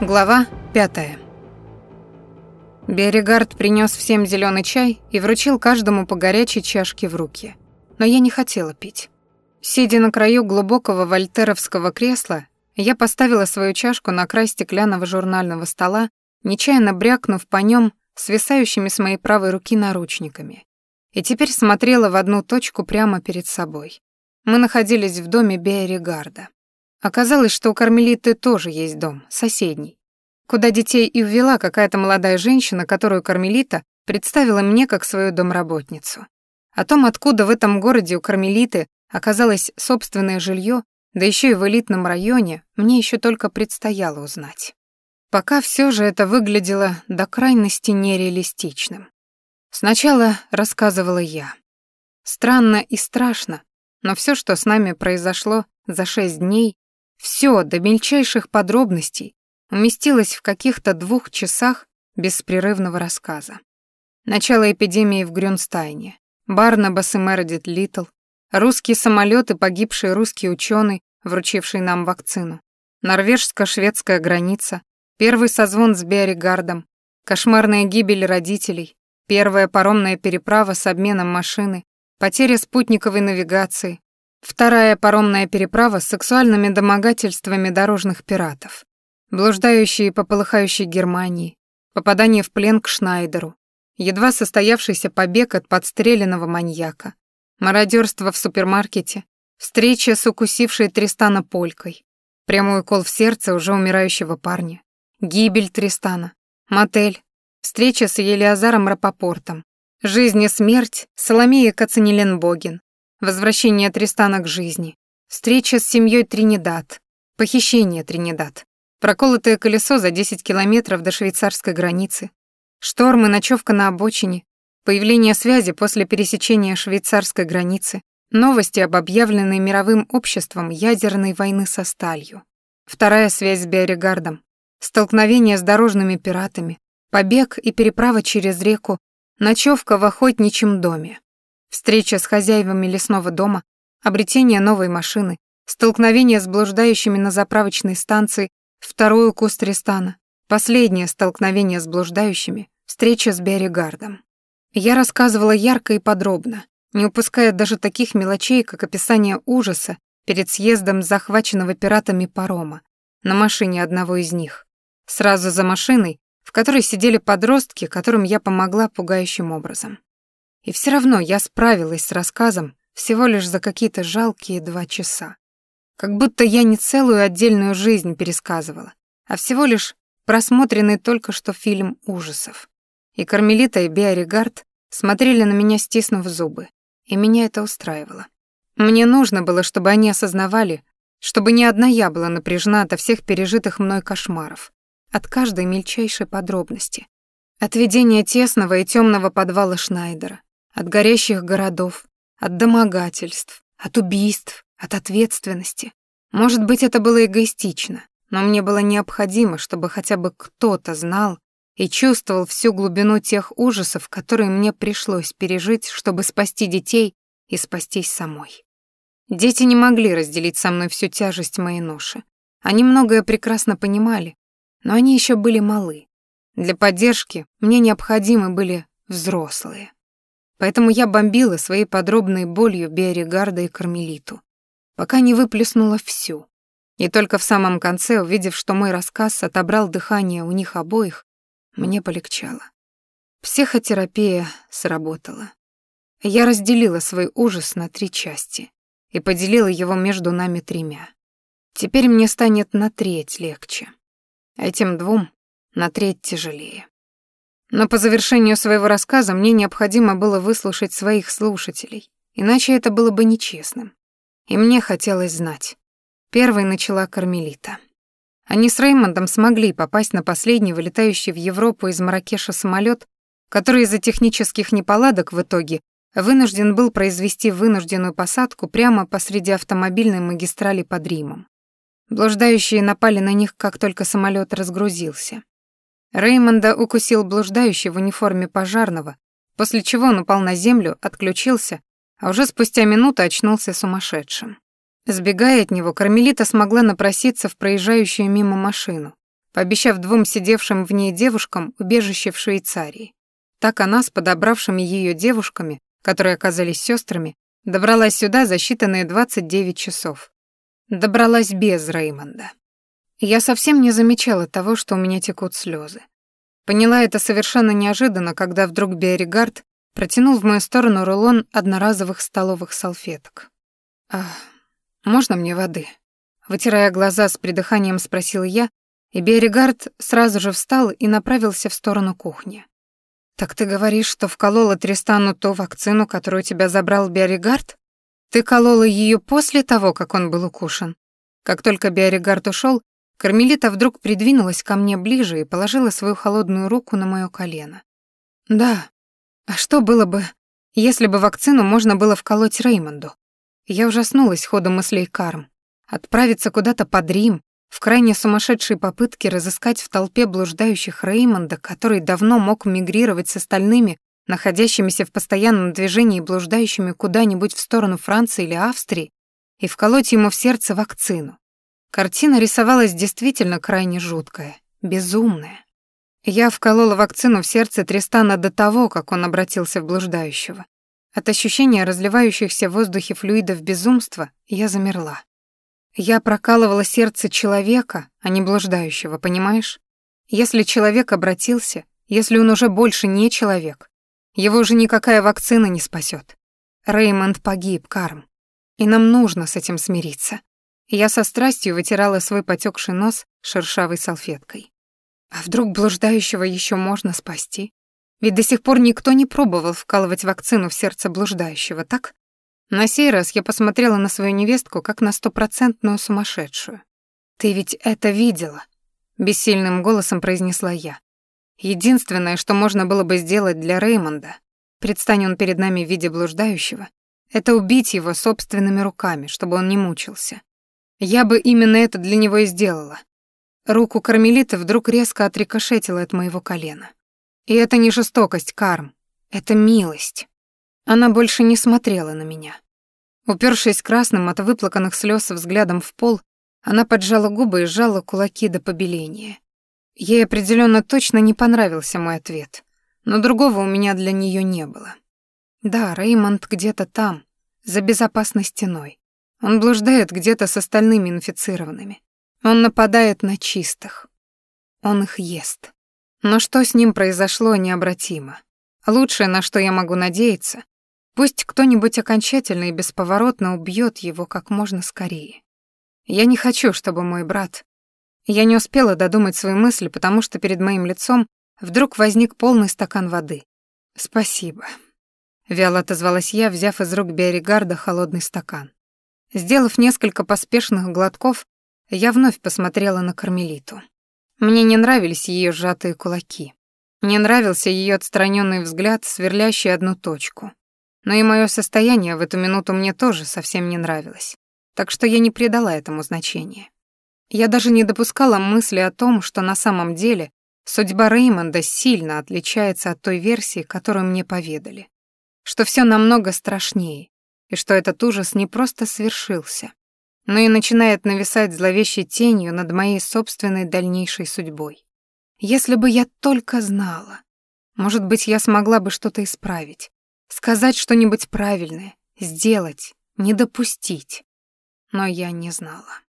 Глава пятая. Берегард принес всем зеленый чай и вручил каждому по горячей чашке в руки. Но я не хотела пить. Сидя на краю глубокого вольтеровского кресла, я поставила свою чашку на край стеклянного журнального стола, нечаянно брякнув по нем свисающими с моей правой руки наручниками. И теперь смотрела в одну точку прямо перед собой. Мы находились в доме Берегарда. Оказалось, что у Кармелиты тоже есть дом, соседний, куда детей и ввела какая-то молодая женщина, которую Кармелита представила мне как свою домработницу. О том, откуда в этом городе у Кармелиты оказалось собственное жилье, да еще и в элитном районе, мне еще только предстояло узнать. Пока все же это выглядело до крайности нереалистичным. Сначала рассказывала я. Странно и страшно, но все, что с нами произошло за шесть дней, все до мельчайших подробностей уместилось в каких-то двух часах беспрерывного рассказа. Начало эпидемии в Грюнстайне, Барнабас и Мередит Литл, русские самолеты, погибший русский ученый, вручивший нам вакцину, норвежско-шведская граница, первый созвон с Берригардом, кошмарная гибель родителей, первая паромная переправа с обменом машины, потеря спутниковой навигации, Вторая паромная переправа с сексуальными домогательствами дорожных пиратов. Блуждающие по полыхающей Германии. Попадание в плен к Шнайдеру. Едва состоявшийся побег от подстреленного маньяка. Мародерство в супермаркете. Встреча с укусившей Тристана полькой. Прямой укол в сердце уже умирающего парня. Гибель Тристана. Мотель. Встреча с Елиазаром Рапопортом. Жизнь и смерть Соломея Кацанилен-Богин. Возвращение Тристана к жизни. Встреча с семьей Тринидад. Похищение Тринидад. Проколотое колесо за 10 километров до швейцарской границы. Шторм и ночевка на обочине. Появление связи после пересечения швейцарской границы. Новости об объявленной мировым обществом ядерной войны со сталью. Вторая связь с Биорегардом. Столкновение с дорожными пиратами. Побег и переправа через реку. Ночевка в охотничьем доме. Встреча с хозяевами лесного дома, обретение новой машины, столкновение с блуждающими на заправочной станции, второй укус Тристана, последнее столкновение с блуждающими, встреча с Берригардом. Я рассказывала ярко и подробно, не упуская даже таких мелочей, как описание ужаса перед съездом захваченного пиратами парома на машине одного из них. Сразу за машиной, в которой сидели подростки, которым я помогла пугающим образом. И все равно я справилась с рассказом всего лишь за какие-то жалкие два часа. Как будто я не целую отдельную жизнь пересказывала, а всего лишь просмотренный только что фильм ужасов. И Кармелита и Биоригард смотрели на меня, стиснув зубы, и меня это устраивало. Мне нужно было, чтобы они осознавали, чтобы не одна я была напряжена от всех пережитых мной кошмаров, от каждой мельчайшей подробности. От видения тесного и темного подвала Шнайдера, от горящих городов, от домогательств, от убийств, от ответственности. Может быть, это было эгоистично, но мне было необходимо, чтобы хотя бы кто-то знал и чувствовал всю глубину тех ужасов, которые мне пришлось пережить, чтобы спасти детей и спастись самой. Дети не могли разделить со мной всю тяжесть моей ноши. Они многое прекрасно понимали, но они еще были малы. Для поддержки мне необходимы были взрослые. Поэтому я бомбила своей подробной болью Биоригарда и Кармелиту, пока не выплеснула всю. И только в самом конце, увидев, что мой рассказ отобрал дыхание у них обоих, мне полегчало. Психотерапия сработала. Я разделила свой ужас на три части и поделила его между нами тремя. Теперь мне станет на треть легче, а этим двум на треть тяжелее. Но по завершению своего рассказа мне необходимо было выслушать своих слушателей, иначе это было бы нечестным. И мне хотелось знать. Первой начала Кармелита. Они с Реймондом смогли попасть на последний вылетающий в Европу из Маракеша самолет, который из-за технических неполадок в итоге вынужден был произвести вынужденную посадку прямо посреди автомобильной магистрали под Римом. Блуждающие напали на них, как только самолет разгрузился. Реймонда укусил блуждающий в униформе пожарного, после чего он упал на землю, отключился, а уже спустя минуту очнулся сумасшедшим. Сбегая от него, Кармелита смогла напроситься в проезжающую мимо машину, пообещав двум сидевшим в ней девушкам убежище в Швейцарии. Так она с подобравшими ее девушками, которые оказались сестрами, добралась сюда за считанные 29 часов. Добралась без Реймонда. Я совсем не замечала того, что у меня текут слезы. Поняла это совершенно неожиданно, когда вдруг Биоригард протянул в мою сторону рулон одноразовых столовых салфеток. «А можно мне воды?» Вытирая глаза с придыханием, спросил я, и Биоригард сразу же встал и направился в сторону кухни. «Так ты говоришь, что вколола Тристану ту вакцину, которую тебя забрал Биоригард? Ты колола ее после того, как он был укушен?» Как только Биоригард ушел, Кармелита вдруг придвинулась ко мне ближе и положила свою холодную руку на моё колено. «Да. А что было бы, если бы вакцину можно было вколоть Реймонду?» Я ужаснулась ходом мыслей Карм. Отправиться куда-то под Рим, в крайне сумасшедшей попытке разыскать в толпе блуждающих Реймонда, который давно мог мигрировать с остальными, находящимися в постоянном движении блуждающими куда-нибудь в сторону Франции или Австрии, и вколоть ему в сердце вакцину. Картина рисовалась действительно крайне жуткая, безумная. Я вколола вакцину в сердце Тристана до того, как он обратился в блуждающего. От ощущения разливающихся в воздухе флюидов безумства я замерла. Я прокалывала сердце человека, а не блуждающего, понимаешь? Если человек обратился, если он уже больше не человек, его уже никакая вакцина не спасет. Реймонд погиб, Карм. И нам нужно с этим смириться. Я со страстью вытирала свой потекший нос шершавой салфеткой. А вдруг блуждающего еще можно спасти? Ведь до сих пор никто не пробовал вкалывать вакцину в сердце блуждающего, так? На сей раз я посмотрела на свою невестку как на стопроцентную сумасшедшую. «Ты ведь это видела?» — бессильным голосом произнесла я. «Единственное, что можно было бы сделать для Реймонда, предстань он перед нами в виде блуждающего, это убить его собственными руками, чтобы он не мучился. Я бы именно это для него и сделала. Руку Кармелиты вдруг резко отрикошетила от моего колена. И это не жестокость, Карм. Это милость. Она больше не смотрела на меня. Упершись красным от выплаканных слез взглядом в пол, она поджала губы и сжала кулаки до побеления. Ей определенно точно не понравился мой ответ, но другого у меня для нее не было. Да, Реймонд где-то там, за безопасной стеной. Он блуждает где-то с остальными инфицированными. Он нападает на чистых. Он их ест. Но что с ним произошло, необратимо. Лучшее, на что я могу надеяться, пусть кто-нибудь окончательно и бесповоротно убьет его как можно скорее. Я не хочу, чтобы мой брат... Я не успела додумать свои мысли, потому что перед моим лицом вдруг возник полный стакан воды. «Спасибо», — вяло отозвалась я, взяв из рук Биоригарда холодный стакан. Сделав несколько поспешных глотков, я вновь посмотрела на Кармелиту. Мне не нравились ее сжатые кулаки. Не нравился ее отстраненный взгляд, сверлящий одну точку. Но и мое состояние в эту минуту мне тоже совсем не нравилось. Так что я не придала этому значения. Я даже не допускала мысли о том, что на самом деле судьба Реймонда сильно отличается от той версии, которую мне поведали. Что все намного страшнее, и что этот ужас не просто свершился, но и начинает нависать зловещей тенью над моей собственной дальнейшей судьбой. Если бы я только знала, может быть, я смогла бы что-то исправить, сказать что-нибудь правильное, сделать, не допустить. Но я не знала.